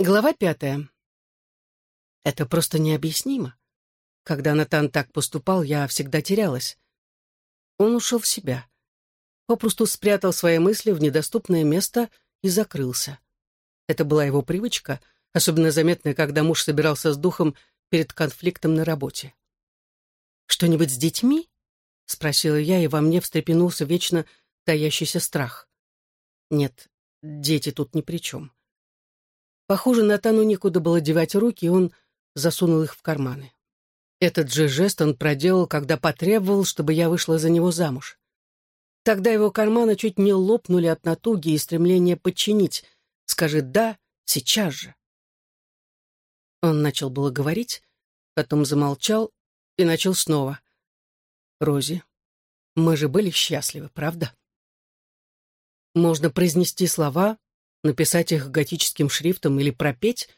Глава пятая. Это просто необъяснимо. Когда Натан так поступал, я всегда терялась. Он ушел в себя. Попросту спрятал свои мысли в недоступное место и закрылся. Это была его привычка, особенно заметная, когда муж собирался с духом перед конфликтом на работе. «Что-нибудь с детьми?» — спросила я, и во мне встрепенулся вечно таящийся страх. «Нет, дети тут ни при чем». Похоже, Натану некуда было девать руки, и он засунул их в карманы. Этот же жест он проделал, когда потребовал, чтобы я вышла за него замуж. Тогда его карманы чуть не лопнули от натуги и стремления подчинить. Скажи «да» сейчас же. Он начал было говорить, потом замолчал и начал снова. «Рози, мы же были счастливы, правда?» Можно произнести слова, написать их готическим шрифтом или пропеть,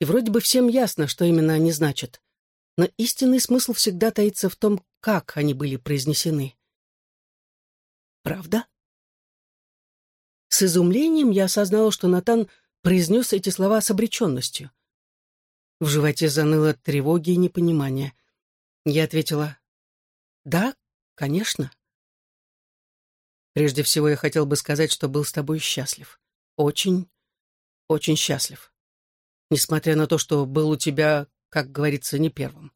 и вроде бы всем ясно, что именно они значат. Но истинный смысл всегда таится в том, как они были произнесены. Правда? С изумлением я осознала, что Натан произнес эти слова с обреченностью. В животе заныло тревоги и непонимание. Я ответила, «Да, конечно». Прежде всего, я хотел бы сказать, что был с тобой счастлив очень, очень счастлив. Несмотря на то, что был у тебя, как говорится, не первым.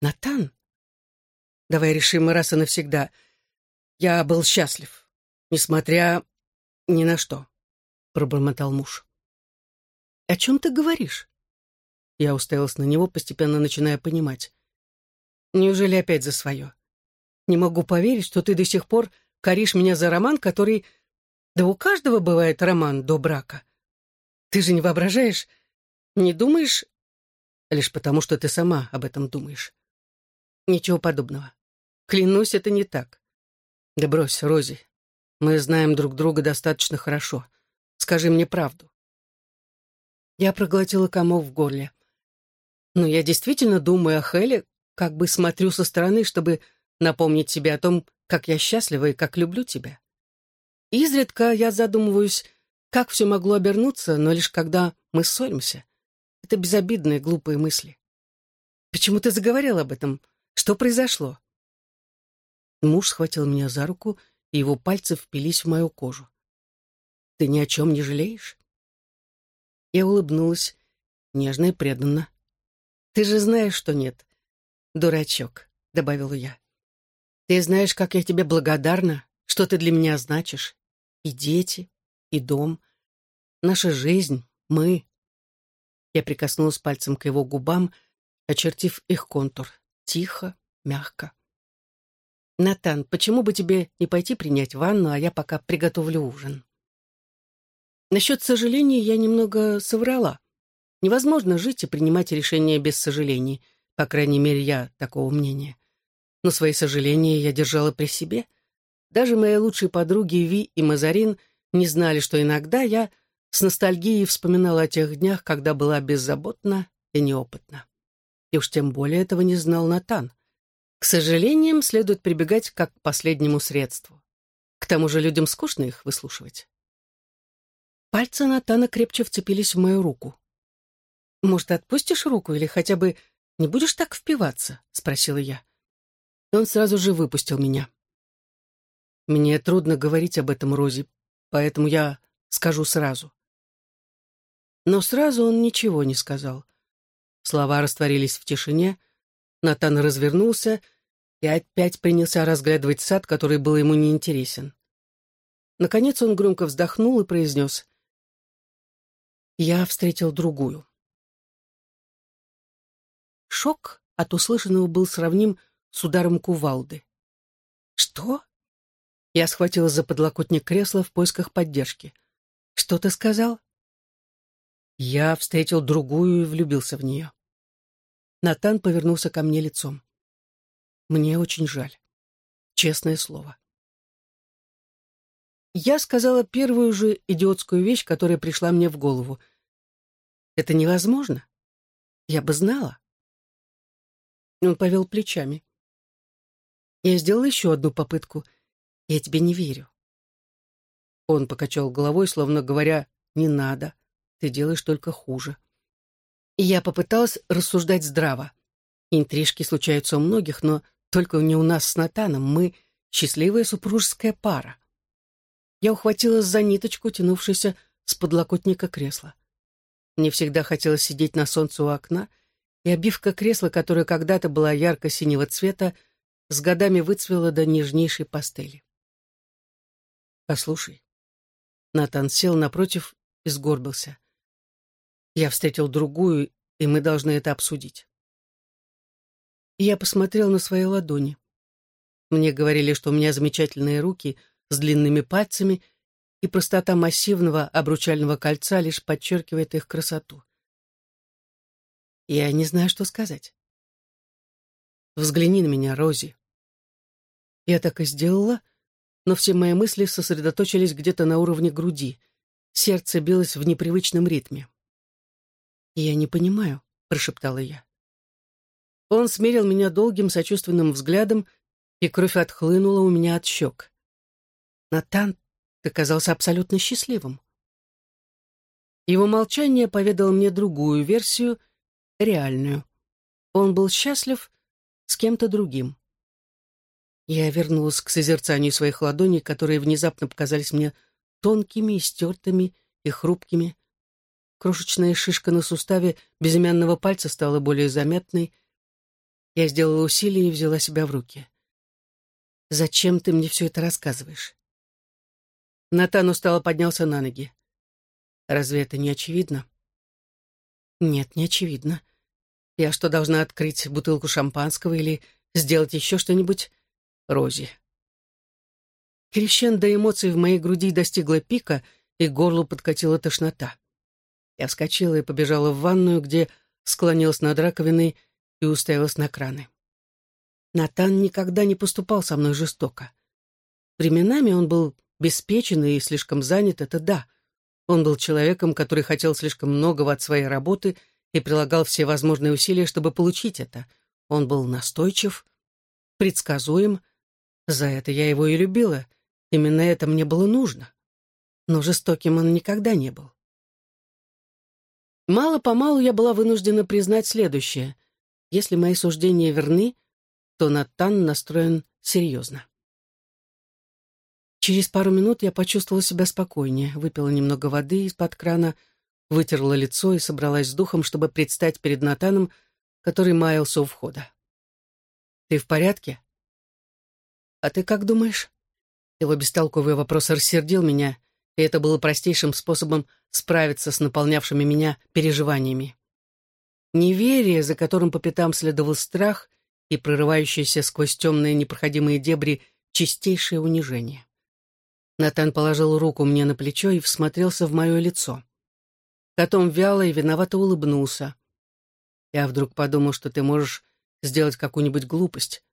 Натан, давай решим раз и навсегда. Я был счастлив, несмотря ни на что, пробормотал муж. О чем ты говоришь? Я уставилась на него, постепенно начиная понимать. Неужели опять за свое? Не могу поверить, что ты до сих пор коришь меня за роман, который да у каждого бывает роман до брака. Ты же не воображаешь, не думаешь, лишь потому, что ты сама об этом думаешь. Ничего подобного. Клянусь, это не так. Да брось, Рози. Мы знаем друг друга достаточно хорошо. Скажи мне правду. Я проглотила комов в горле. Но я действительно думаю о Хеле, как бы смотрю со стороны, чтобы напомнить себе о том, как я счастлива и как люблю тебя. Изредка я задумываюсь, как все могло обернуться, но лишь когда мы ссоримся. Это безобидные, глупые мысли. Почему ты заговорил об этом? Что произошло? Муж схватил меня за руку, и его пальцы впились в мою кожу. Ты ни о чем не жалеешь? Я улыбнулась, нежно и преданно. Ты же знаешь, что нет. Дурачок, добавила я. Ты знаешь, как я тебе благодарна, что ты для меня значишь. И дети, и дом, наша жизнь, мы. Я прикоснулась пальцем к его губам, очертив их контур. Тихо, мягко. «Натан, почему бы тебе не пойти принять ванну, а я пока приготовлю ужин?» Насчет сожаления я немного соврала. Невозможно жить и принимать решения без сожалений, по крайней мере, я такого мнения. Но свои сожаления я держала при себе, даже мои лучшие подруги Ви и Мазарин не знали, что иногда я с ностальгией вспоминала о тех днях, когда была беззаботна и неопытна. И уж тем более этого не знал Натан. К сожалениям следует прибегать как к последнему средству. К тому же людям скучно их выслушивать. Пальцы Натана крепче вцепились в мою руку. «Может, отпустишь руку или хотя бы не будешь так впиваться?» — спросила я. Он сразу же выпустил меня. Мне трудно говорить об этом Розе, поэтому я скажу сразу. Но сразу он ничего не сказал. Слова растворились в тишине, Натан развернулся и опять принялся разглядывать сад, который был ему неинтересен. Наконец он громко вздохнул и произнес «Я встретил другую». Шок от услышанного был сравним с ударом кувалды. «Что?» Я схватилась за подлокотник кресла в поисках поддержки. «Что ты сказал?» Я встретил другую и влюбился в нее. Натан повернулся ко мне лицом. «Мне очень жаль. Честное слово». Я сказала первую же идиотскую вещь, которая пришла мне в голову. «Это невозможно. Я бы знала». Он повел плечами. Я сделала еще одну попытку — я тебе не верю. Он покачал головой, словно говоря, не надо. ты делаешь только хуже. И я попыталась рассуждать здраво. Интрижки случаются у многих, но только не у нас с Натаном. Мы — счастливая супружеская пара. Я ухватилась за ниточку, тянувшуюся с подлокотника кресла. Мне всегда хотелось сидеть на солнце у окна, и обивка кресла, которая когда-то была ярко-синего цвета, с годами выцвела до нежнейшей пастели. «Послушай». Натан сел напротив и сгорбился. Я встретил другую, и мы должны это обсудить. Я посмотрел на свои ладони. Мне говорили, что у меня замечательные руки с длинными пальцами, и простота массивного обручального кольца лишь подчеркивает их красоту. Я не знаю, что сказать. Взгляни на меня, Рози. Я так и сделала, но все мои мысли сосредоточились где-то на уровне груди. Сердце билось в непривычном ритме. «Я не понимаю», — прошептала я. Он смерил меня долгим сочувственным взглядом, и кровь отхлынула у меня от щек. Натан, ты казался абсолютно счастливым. Его молчание поведало мне другую версию, реальную. Он был счастлив с кем-то другим. Я вернулась к созерцанию своих ладоней, которые внезапно показались мне тонкими, стертыми и хрупкими. Крошечная шишка на суставе безымянного пальца стала более заметной. Я сделала усилие и взяла себя в руки. «Зачем ты мне все это рассказываешь?» Натан устало поднялся на ноги. «Разве это не очевидно?» «Нет, не очевидно. Я что, должна открыть бутылку шампанского или сделать еще что-нибудь? Рози». Крещендо эмоций в моей груди достигла пика, и горлу подкатила тошнота. Я вскочила и побежала в ванную, где склонилась над раковиной и уставилась на краны. Натан никогда не поступал со мной жестоко. Временами он был беспечен и слишком занят, это да. Он был человеком, который хотел слишком многого от своей работы и прилагал все возможные усилия, чтобы получить это. Он был настойчив, предсказуем. За это я его и любила. Именно это мне было нужно. Но жестоким он никогда не был. Мало-помалу я была вынуждена признать следующее. Если мои суждения верны, то Натан настроен серьезно. Через пару минут я почувствовала себя спокойнее, выпила немного воды из-под крана, вытерла лицо и собралась с духом, чтобы предстать перед Натаном, который маялся у входа. «Ты в порядке?» «А ты как думаешь?» Его бестолковый вопрос рассердил меня, и это было простейшим способом справиться с наполнявшими меня переживаниями. Неверие, за которым по пятам следовал страх и прорывающееся сквозь темные непроходимые дебри чистейшее унижение. Натан положил руку мне на плечо и всмотрелся в мое лицо. Потом вяло и виновато улыбнулся. Я вдруг подумал, что ты можешь сделать какую-нибудь глупость.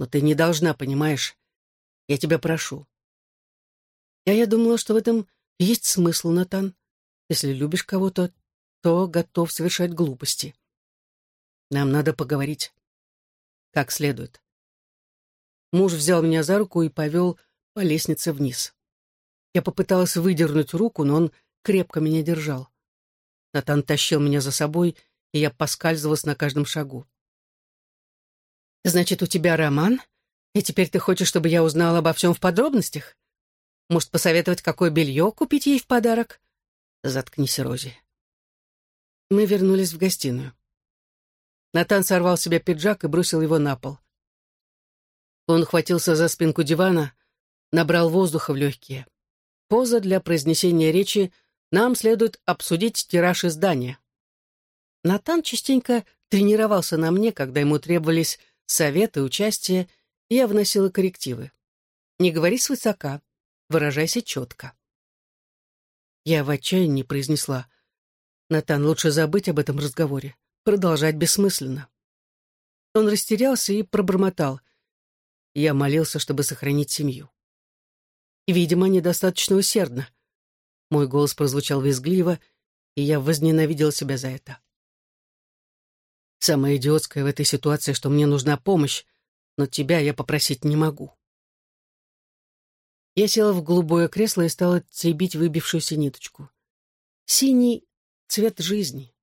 Но ты не должна, понимаешь? Я тебя прошу. А я думала, что в этом есть смысл, Натан. Если любишь кого-то, то готов совершать глупости. Нам надо поговорить. Как следует. Муж взял меня за руку и повел по лестнице вниз. Я попыталась выдернуть руку, но он крепко меня держал. Натан тащил меня за собой, и я поскальзывалась на каждом шагу. «Значит, у тебя роман? И теперь ты хочешь, чтобы я узнала обо всем в подробностях? Может, посоветовать, какое белье купить ей в подарок?» «Заткнись, Рози». Мы вернулись в гостиную. Натан сорвал себе пиджак и бросил его на пол. Он хватился за спинку дивана, набрал воздуха в легкие. Поза для произнесения речи нам следует обсудить тираж издания. Натан частенько тренировался на мне, когда ему требовались советы, участие, я вносила коррективы. Не говори свысока, выражайся четко. Я в отчаянии произнесла — Натан, лучше забыть об этом разговоре. Продолжать бессмысленно. Он растерялся и пробормотал. Я молился, чтобы сохранить семью. И, видимо, недостаточно усердно. Мой голос прозвучал визгливо, и я возненавидел себя за это. Самое идиотское в этой ситуации, что мне нужна помощь, но тебя я попросить не могу. Я села в голубое кресло и стала теребить выбившуюся ниточку. Синий цвет жизни,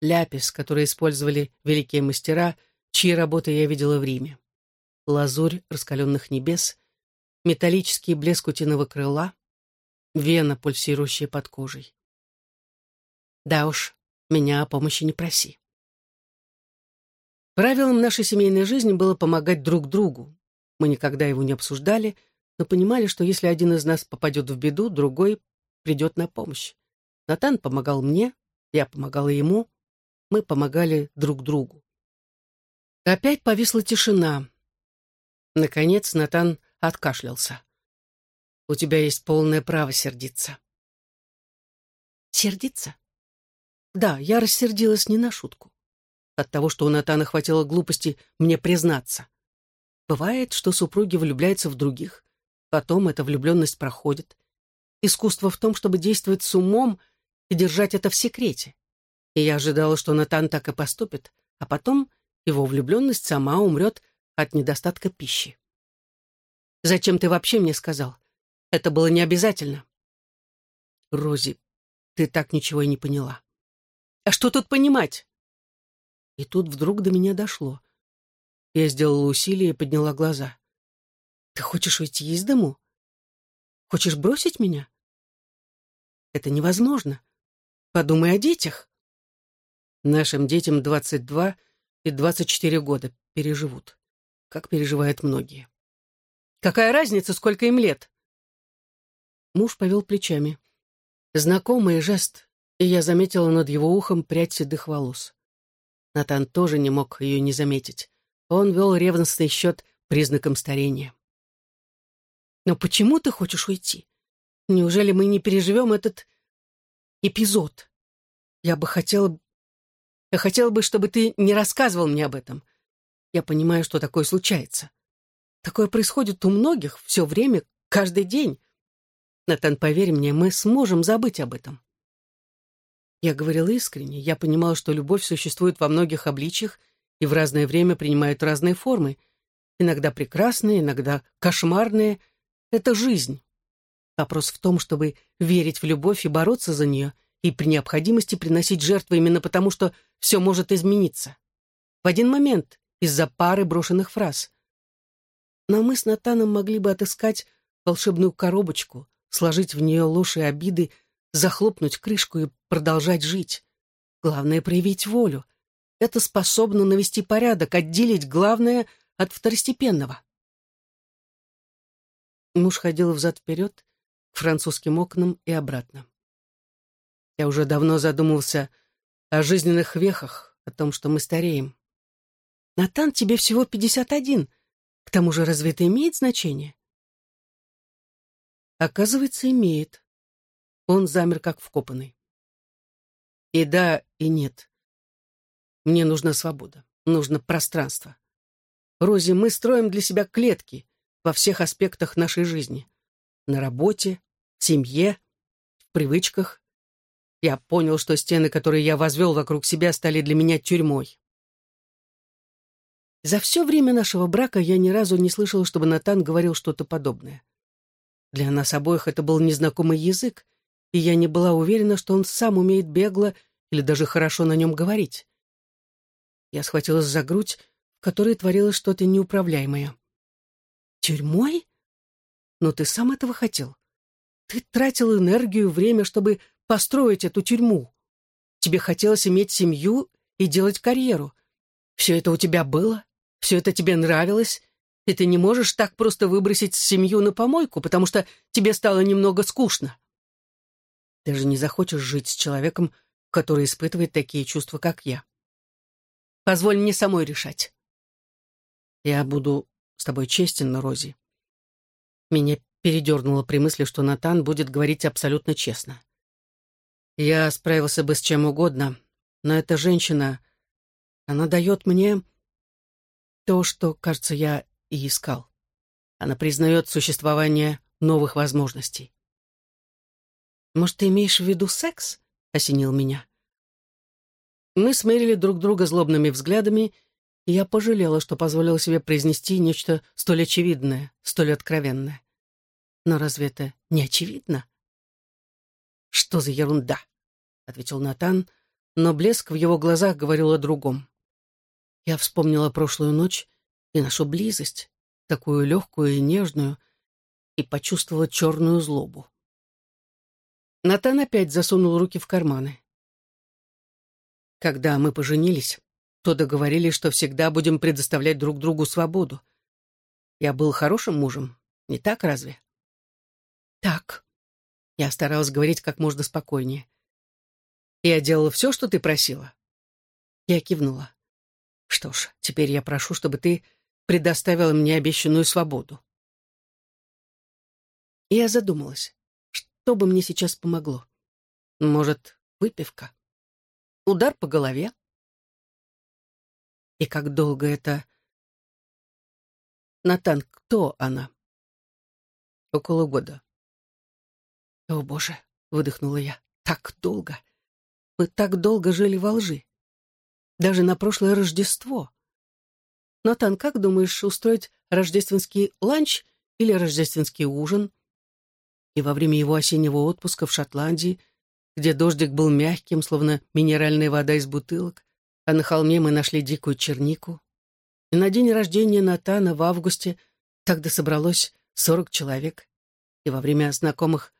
ляпис, который использовали великие мастера, чьи работы я видела в Риме. Лазурь раскаленных небес, металлический блеск утиного крыла, вена, пульсирующая под кожей. Да уж, меня о помощи не проси. Правилом нашей семейной жизни было помогать друг другу. Мы никогда его не обсуждали, но понимали, что если один из нас попадет в беду, другой придет на помощь. Натан помогал мне, я помогала ему, мы помогали друг другу. Опять повисла тишина. Наконец Натан откашлялся. «У тебя есть полное право сердиться». «Сердиться?» Да, я рассердилась не на шутку. От того, что у Натана хватило глупости мне признаться. Бывает, что супруги влюбляются в других, потом эта влюбленность проходит. Искусство в том, чтобы действовать с умом и держать это в секрете. И я ожидала, что Натан так и поступит, а потом его влюбленность сама умрет от недостатка пищи. «Зачем ты вообще мне сказал? Это было не обязательно». «Рози, ты так ничего и не поняла». «А что тут понимать?» И тут вдруг до меня дошло. Я сделала усилие и подняла глаза. «Ты хочешь уйти из дому? Хочешь бросить меня?» «Это невозможно. Подумай о детях». Нашим детям 22 и 24 года переживут, как переживают многие. Какая разница, сколько им лет? Муж повел плечами. Знакомый жест, и я заметила над его ухом прядь седых волос. Натан тоже не мог ее не заметить. Он вел ревностный счет признаком старения. «Но почему ты хочешь уйти? Неужели мы не переживем этот эпизод? Я бы хотела... Я хотела бы, чтобы ты не рассказывал мне об этом. Я понимаю, что такое случается. Такое происходит у многих все время, каждый день. Натан, поверь мне, мы сможем забыть об этом. Я говорила искренне. Я понимала, что любовь существует во многих обличьях и в разное время принимает разные формы. Иногда прекрасные, иногда кошмарные. Это жизнь. Вопрос в том, чтобы верить в любовь и бороться за нее, и при необходимости приносить жертвы именно потому, что все может измениться. В один момент, из-за пары брошенных фраз. Но мы с Натаном могли бы отыскать волшебную коробочку, сложить в нее ложь и обиды, захлопнуть крышку и продолжать жить. Главное — проявить волю. Это способно навести порядок, отделить главное от второстепенного. Муж ходил взад-вперед, к французским окнам и обратно. Я уже давно задумывался о жизненных вехах, о том, что мы стареем. Натан, тебе всего пятьдесят один. К тому же разве это имеет значение? Оказывается, имеет. Он замер, как вкопанный. И да, и нет. Мне нужна свобода, нужно пространство. Рози, мы строим для себя клетки во всех аспектах нашей жизни. На работе, в семье, в привычках. Я понял, что стены, которые я возвел вокруг себя, стали для меня тюрьмой. За все время нашего брака я ни разу не слышал, чтобы Натан говорил что-то подобное. Для нас обоих это был незнакомый язык, и я не была уверена, что он сам умеет бегло или даже хорошо на нем говорить. Я схватилась за грудь, в которой творилось что-то неуправляемое. «Тюрьмой? Но ты сам этого хотел. Ты тратил энергию, время, чтобы построить эту тюрьму. Тебе хотелось иметь семью и делать карьеру. Все это у тебя было, все это тебе нравилось, и ты не можешь так просто выбросить семью на помойку, потому что тебе стало немного скучно. Ты же не захочешь жить с человеком, который испытывает такие чувства, как я. Позволь мне самой решать. Я буду с тобой честен, Рози. Меня передернуло при мысли, что Натан будет говорить абсолютно честно. Я справился бы с чем угодно, но эта женщина, она дает мне то, что, кажется, я и искал. Она признает существование новых возможностей. «Может, ты имеешь в виду секс?» — осенил меня. Мы смерили друг друга злобными взглядами, и я пожалела, что позволила себе произнести нечто столь очевидное, столь откровенное. Но разве это не очевидно? Что за ерунда? — ответил Натан, но блеск в его глазах говорил о другом. Я вспомнила прошлую ночь и нашу близость, такую легкую и нежную, и почувствовала черную злобу. Натан опять засунул руки в карманы. Когда мы поженились, то договорились, что всегда будем предоставлять друг другу свободу. Я был хорошим мужем, не так разве? Так. Я старалась говорить как можно спокойнее. Я делала все, что ты просила. Я кивнула. Что ж, теперь я прошу, чтобы ты предоставила мне обещанную свободу. я задумалась, что бы мне сейчас помогло. Может, выпивка? Удар по голове? И как долго это... Натан, кто она? Около года. О, Боже, выдохнула я. Так долго. Мы так долго жили во лжи. Даже на прошлое Рождество. Натан, как думаешь, устроить рождественский ланч или рождественский ужин? И во время его осеннего отпуска в Шотландии, где дождик был мягким, словно минеральная вода из бутылок, а на холме мы нашли дикую чернику. И на день рождения Натана в августе тогда собралось сорок человек. И во время знакомых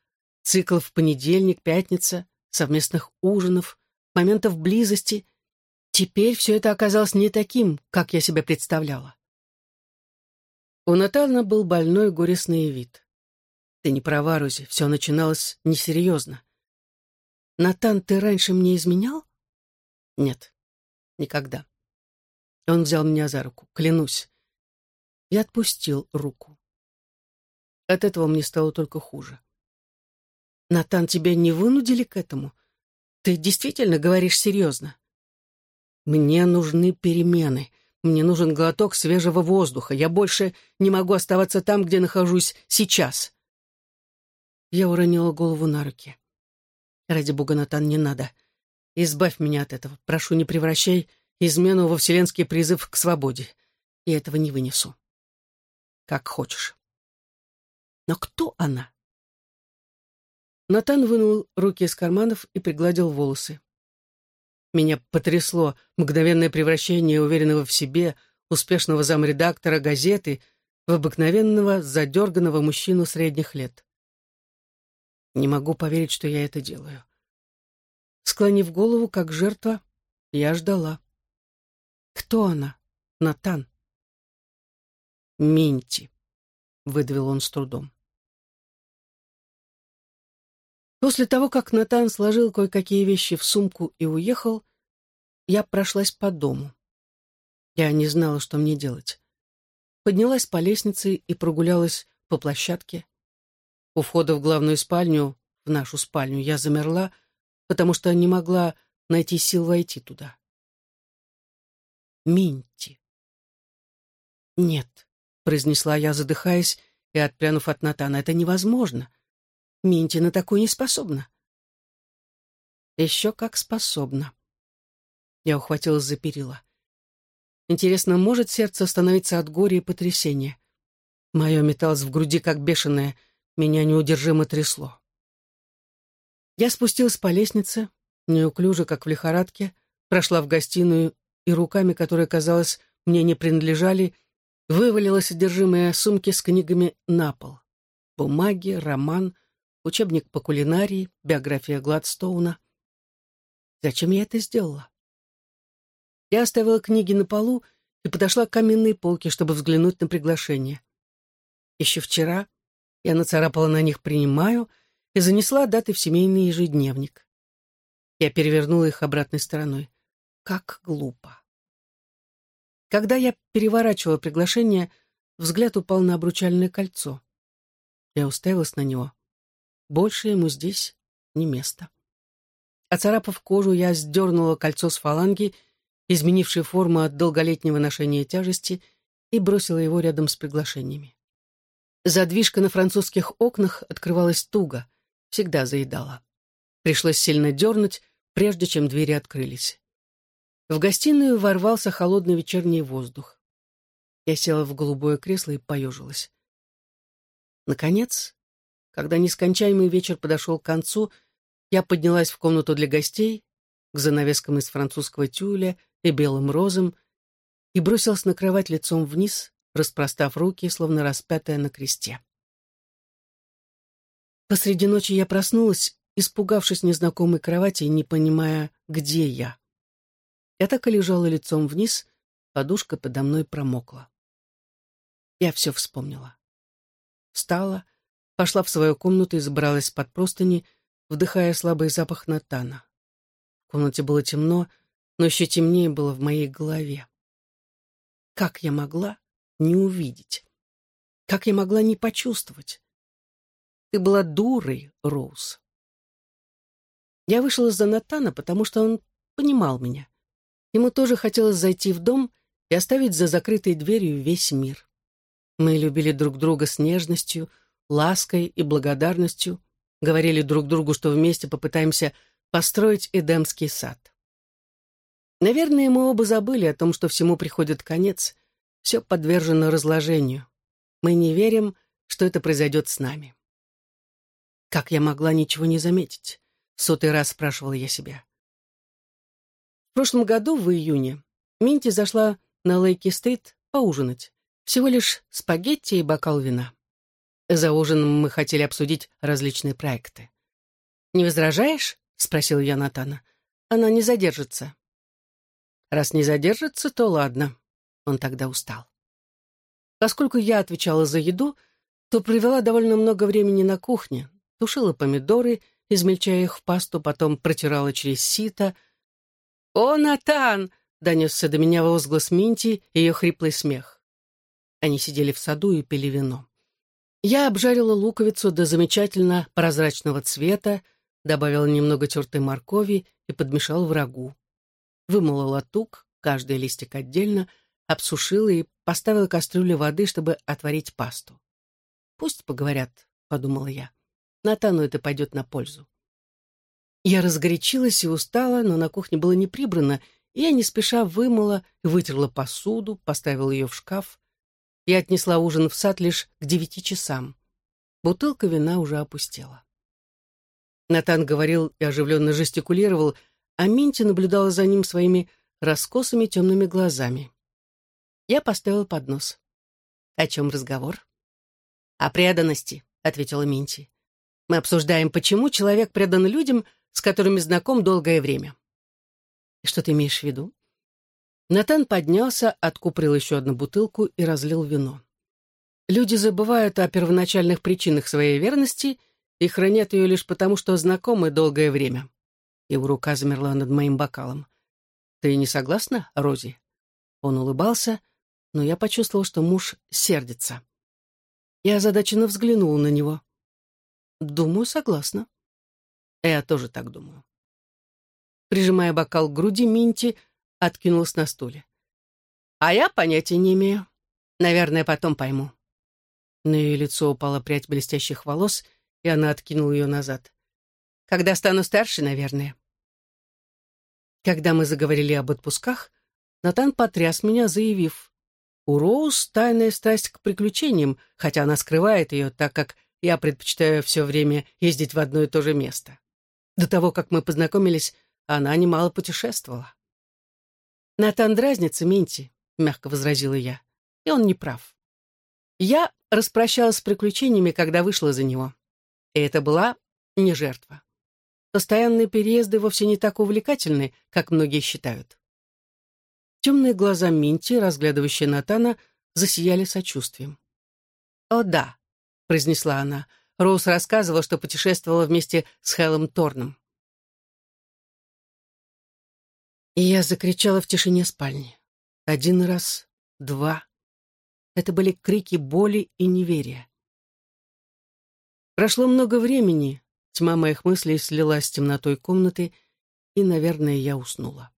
циклов понедельник, пятница, совместных ужинов, моментов близости Теперь все это оказалось не таким, как я себе представляла. У Натана был больной горестный вид. Ты не права, Рози, все начиналось несерьезно. Натан, ты раньше мне изменял? Нет, никогда. Он взял меня за руку, клянусь. Я отпустил руку. От этого мне стало только хуже. Натан, тебя не вынудили к этому? Ты действительно говоришь серьезно? Мне нужны перемены. Мне нужен глоток свежего воздуха. Я больше не могу оставаться там, где нахожусь сейчас. Я уронила голову на руки. Ради бога, Натан, не надо. Избавь меня от этого. Прошу, не превращай измену во вселенский призыв к свободе. Я этого не вынесу. Как хочешь. Но кто она? Натан вынул руки из карманов и пригладил волосы. Меня потрясло мгновенное превращение уверенного в себе, успешного замредактора газеты в обыкновенного, задерганного мужчину средних лет. Не могу поверить, что я это делаю. Склонив голову, как жертва, я ждала. Кто она? Натан. Минти, выдавил он с трудом. После того, как Натан сложил кое-какие вещи в сумку и уехал, я прошлась по дому. Я не знала, что мне делать. Поднялась по лестнице и прогулялась по площадке. У входа в главную спальню, в нашу спальню, я замерла, потому что не могла найти сил войти туда. Минти. «Нет», — произнесла я, задыхаясь и отпрянув от Натана, — «это невозможно. Минти на такое не способна. Еще как способна. Я ухватилась за перила. Интересно, может сердце остановиться от горя и потрясения? Мое металось в груди, как бешеное, меня неудержимо трясло. Я спустилась по лестнице, неуклюже, как в лихорадке, прошла в гостиную и руками, которые, казалось, мне не принадлежали, вывалила содержимое сумки с книгами на пол. Бумаги, роман, учебник по кулинарии, биография Гладстоуна. Зачем я это сделала? Я оставила книги на полу и подошла к каминной полке, чтобы взглянуть на приглашение. Еще вчера я нацарапала на них «принимаю» и занесла даты в семейный ежедневник. Я перевернула их обратной стороной. Как глупо. Когда я переворачивала приглашение, взгляд упал на обручальное кольцо. Я уставилась на него. Больше ему здесь не место. Оцарапав кожу, я сдернула кольцо с фаланги, изменившей форму от долголетнего ношения тяжести, и бросила его рядом с приглашениями. Задвижка на французских окнах открывалась туго, всегда заедала. Пришлось сильно дернуть, прежде чем двери открылись. В гостиную ворвался холодный вечерний воздух. Я села в голубое кресло и поежилась. Наконец, когда нескончаемый вечер подошел к концу, Я поднялась в комнату для гостей, к занавескам из французского тюля и белым розам, и бросилась на кровать лицом вниз, распростав руки, словно распятая на кресте. Посреди ночи я проснулась, испугавшись незнакомой кровати и не понимая, где я. Я так и лежала лицом вниз, подушка подо мной промокла. Я все вспомнила. Встала, пошла в свою комнату и забралась под простыни, вдыхая слабый запах натана. В комнате было темно, но еще темнее было в моей голове. Как я могла не увидеть? Как я могла не почувствовать? Ты была дурой, Роуз. Я вышла за Натана, потому что он понимал меня. Ему тоже хотелось зайти в дом и оставить за закрытой дверью весь мир. Мы любили друг друга с нежностью, лаской и благодарностью, говорили друг другу, что вместе попытаемся построить Эдемский сад. Наверное, мы оба забыли о том, что всему приходит конец, все подвержено разложению. Мы не верим, что это произойдет с нами. Как я могла ничего не заметить? Сотый раз спрашивала я себя. В прошлом году, в июне, Минти зашла на Лейки-стрит поужинать. Всего лишь спагетти и бокал вина. За ужином мы хотели обсудить различные проекты. «Не возражаешь?» — спросил я Натана. «Она не задержится». «Раз не задержится, то ладно». Он тогда устал. Поскольку я отвечала за еду, то провела довольно много времени на кухне, тушила помидоры, измельчая их в пасту, потом протирала через сито. «О, Натан!» — донесся до меня возглас Минти и ее хриплый смех. Они сидели в саду и пили вино. Я обжарила луковицу до замечательно прозрачного цвета, добавила немного тертой моркови и подмешала в рагу. Вымыла латук, каждый листик отдельно, обсушила и поставила кастрюлю воды, чтобы отварить пасту. «Пусть поговорят», — подумала я. Натану это пойдет на пользу. Я разгорячилась и устала, но на кухне было не прибрано, и я не спеша вымыла и вытерла посуду, поставила ее в шкаф. Я отнесла ужин в сад лишь к девяти часам. Бутылка вина уже опустела. Натан говорил и оживленно жестикулировал, а Минти наблюдала за ним своими раскосыми темными глазами. Я поставила поднос. «О чем разговор?» «О преданности», — ответила Минти. «Мы обсуждаем, почему человек предан людям, с которыми знаком долгое время». «И что ты имеешь в виду?» Натан поднялся, откуприл еще одну бутылку и разлил вино. Люди забывают о первоначальных причинах своей верности и хранят ее лишь потому, что знакомы долгое время. Его рука замерла над моим бокалом. «Ты не согласна, Рози?» Он улыбался, но я почувствовал, что муж сердится. Я озадаченно взглянула на него. «Думаю, согласна». Я тоже так думаю. Прижимая бокал к груди, Минти откинулась на стуле. «А я понятия не имею. Наверное, потом пойму». На ее лицо упала прядь блестящих волос, и она откинула ее назад. «Когда стану старше, наверное». Когда мы заговорили об отпусках, Натан потряс меня, заявив, «У Роуз тайная страсть к приключениям, хотя она скрывает ее, так как я предпочитаю все время ездить в одно и то же место. До того, как мы познакомились, она немало путешествовала». «Натан дразнится, Минти», — мягко возразила я. И он не прав. Я распрощалась с приключениями, когда вышла за него. И это была не жертва. Постоянные переезды вовсе не так увлекательны, как многие считают. Темные глаза Минти, разглядывающие Натана, засияли сочувствием. «О, да», — произнесла она. Роуз рассказывала, что путешествовала вместе с Хеллом Торном. И я закричала в тишине спальни. Один раз, два. Это были крики боли и неверия. Прошло много времени, тьма моих мыслей слилась с темнотой комнаты, и, наверное, я уснула.